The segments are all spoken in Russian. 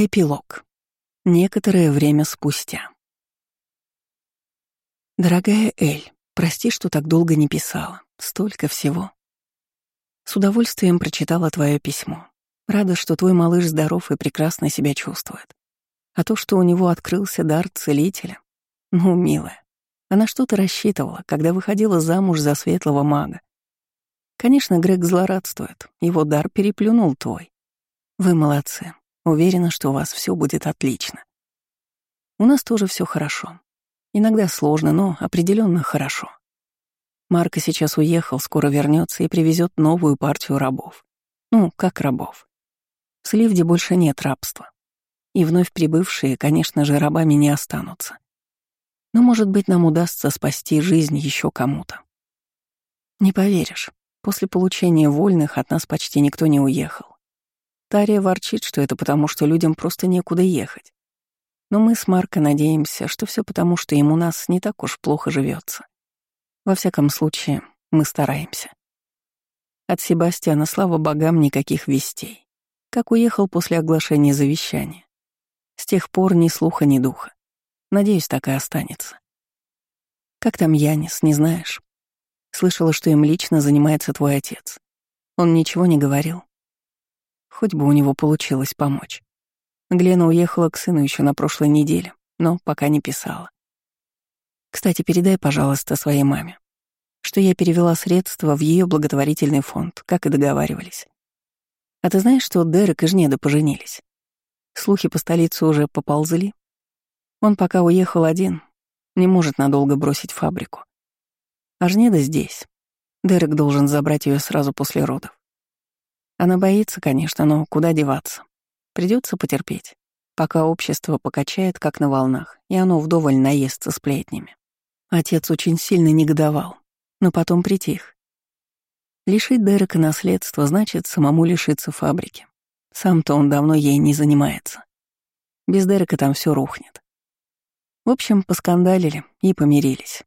Эпилог. Некоторое время спустя. Дорогая Эль, прости, что так долго не писала. Столько всего. С удовольствием прочитала твое письмо. Рада, что твой малыш здоров и прекрасно себя чувствует. А то, что у него открылся дар целителя. Ну, милая, она что-то рассчитывала, когда выходила замуж за светлого мага. Конечно, Грег злорадствует, его дар переплюнул твой. Вы молодцы, Уверена, что у вас все будет отлично. У нас тоже все хорошо. Иногда сложно, но определенно хорошо. Марко сейчас уехал, скоро вернется и привезет новую партию рабов. Ну, как рабов. В Сливде больше нет рабства. И вновь прибывшие, конечно же, рабами не останутся. Но, может быть, нам удастся спасти жизнь еще кому-то. Не поверишь, после получения вольных от нас почти никто не уехал. Тария ворчит, что это потому, что людям просто некуда ехать. Но мы с Марко надеемся, что все потому, что ему нас не так уж плохо живется. Во всяком случае, мы стараемся. От Себастьяна, слава богам, никаких вестей. Как уехал после оглашения завещания. С тех пор ни слуха, ни духа. Надеюсь, так и останется. Как там Янис, не знаешь? Слышала, что им лично занимается твой отец. Он ничего не говорил. Хоть бы у него получилось помочь. Глена уехала к сыну еще на прошлой неделе, но пока не писала. Кстати, передай, пожалуйста, своей маме, что я перевела средства в ее благотворительный фонд, как и договаривались. А ты знаешь, что Дерек и Жнеда поженились? Слухи по столице уже поползли. Он пока уехал один, не может надолго бросить фабрику. А Жнеда здесь. Дерек должен забрать ее сразу после родов. Она боится, конечно, но куда деваться? Придется потерпеть, пока общество покачает, как на волнах, и оно вдоволь наестся сплетнями. Отец очень сильно негодовал, но потом притих. Лишить Дерека наследства значит самому лишиться фабрики. Сам-то он давно ей не занимается. Без Дерека там все рухнет. В общем, поскандалили и помирились.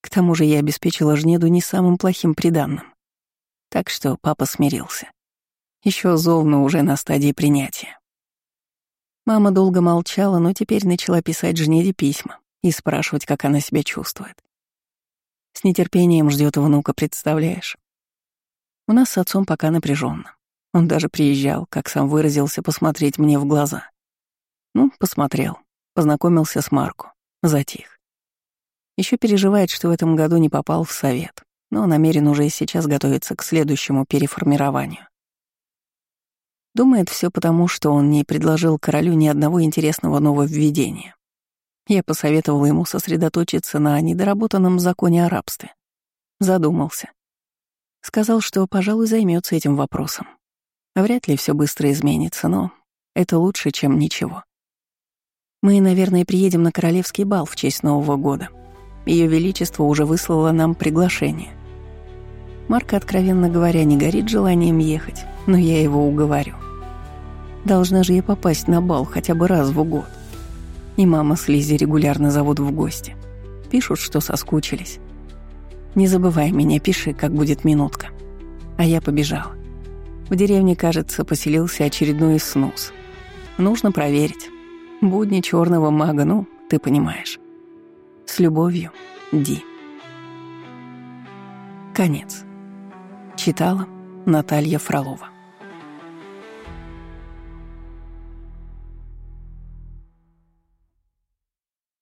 К тому же я обеспечила Жнеду не самым плохим приданным. Так что папа смирился. Еще зол, но уже на стадии принятия. Мама долго молчала, но теперь начала писать Жнеде письма и спрашивать, как она себя чувствует. С нетерпением ждет внука, представляешь? У нас с отцом пока напряженно. Он даже приезжал, как сам выразился, посмотреть мне в глаза. Ну, посмотрел, познакомился с Марко, затих. Еще переживает, что в этом году не попал в совет, но намерен уже сейчас готовиться к следующему переформированию. Думает все потому, что он не предложил королю ни одного интересного нововведения. Я посоветовала ему сосредоточиться на недоработанном законе о рабстве. Задумался. Сказал, что, пожалуй, займется этим вопросом. Вряд ли все быстро изменится, но это лучше, чем ничего. Мы, наверное, приедем на королевский бал в честь Нового года. Ее Величество уже выслало нам приглашение. Марка, откровенно говоря, не горит желанием ехать, но я его уговорю. Должна же я попасть на бал хотя бы раз в год. И мама с Лизи регулярно зовут в гости. Пишут, что соскучились. Не забывай меня, пиши, как будет минутка. А я побежала. В деревне, кажется, поселился очередной снус. Нужно проверить. Будни черного мага, ну, ты понимаешь. С любовью, Ди. Конец. Читала Наталья Фролова.